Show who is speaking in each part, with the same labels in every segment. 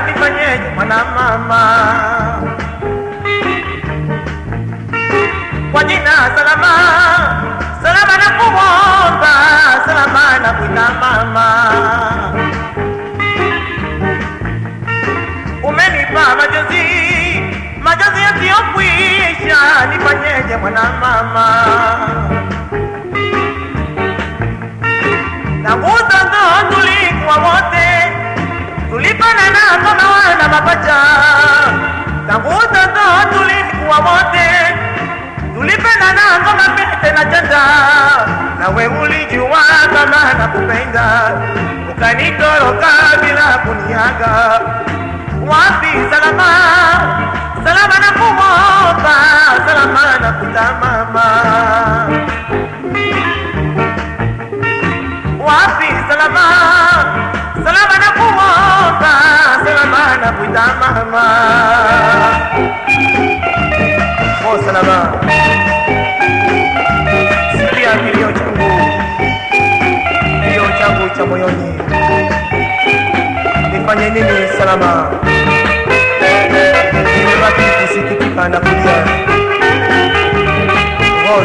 Speaker 1: nifanyeje mwana mama? Kwa jina salama, salama na kuomba, salama na kuita mama. Umenipa majonzi, majonzi yasiyokwisha, nifanyeje mwana mapacha. Tangu utoto tulikuwa wote, tulipendana kama pete na chanda. Nawe ulijua kama nakupenda, ukanitoroka bila kuniaga. Wapi salama, salama na kuomba, salama na kuita mama salama na kuita mama oh salama sikia kilio changu. Kilio changu cha moyoni. Nifanye nini salama? Nimebaki kusikitika na kulia. Oh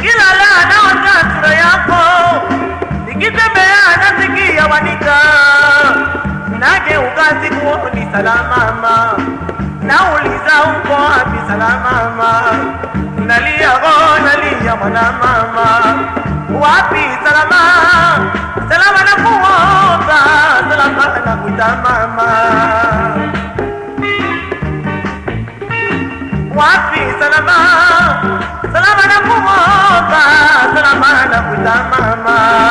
Speaker 1: salamama Nikilala naota sura yako Nikitembea nasikia wanika Nageuka sikuoni mama, Nauliza uko wapi salamama Nalia oh nalia mwana mama. Wapi salama? Salama na kuomba Salama nakuita mama. Wapi salama? Salama na kuomba salama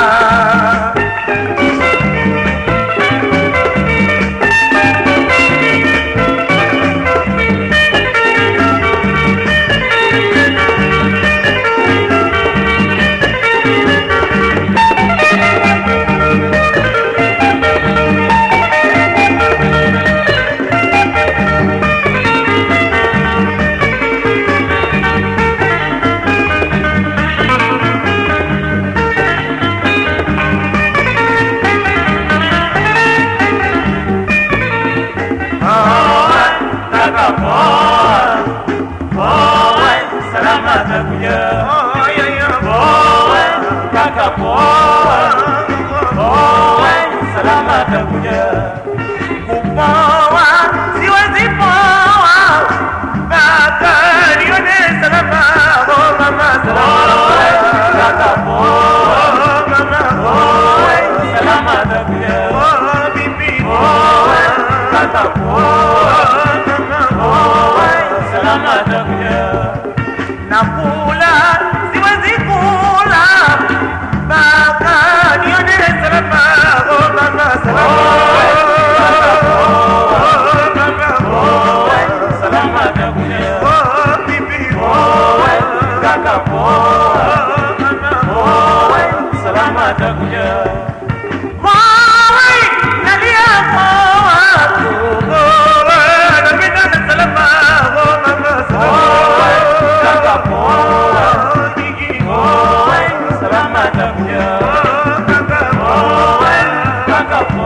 Speaker 1: popular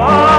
Speaker 1: Oh.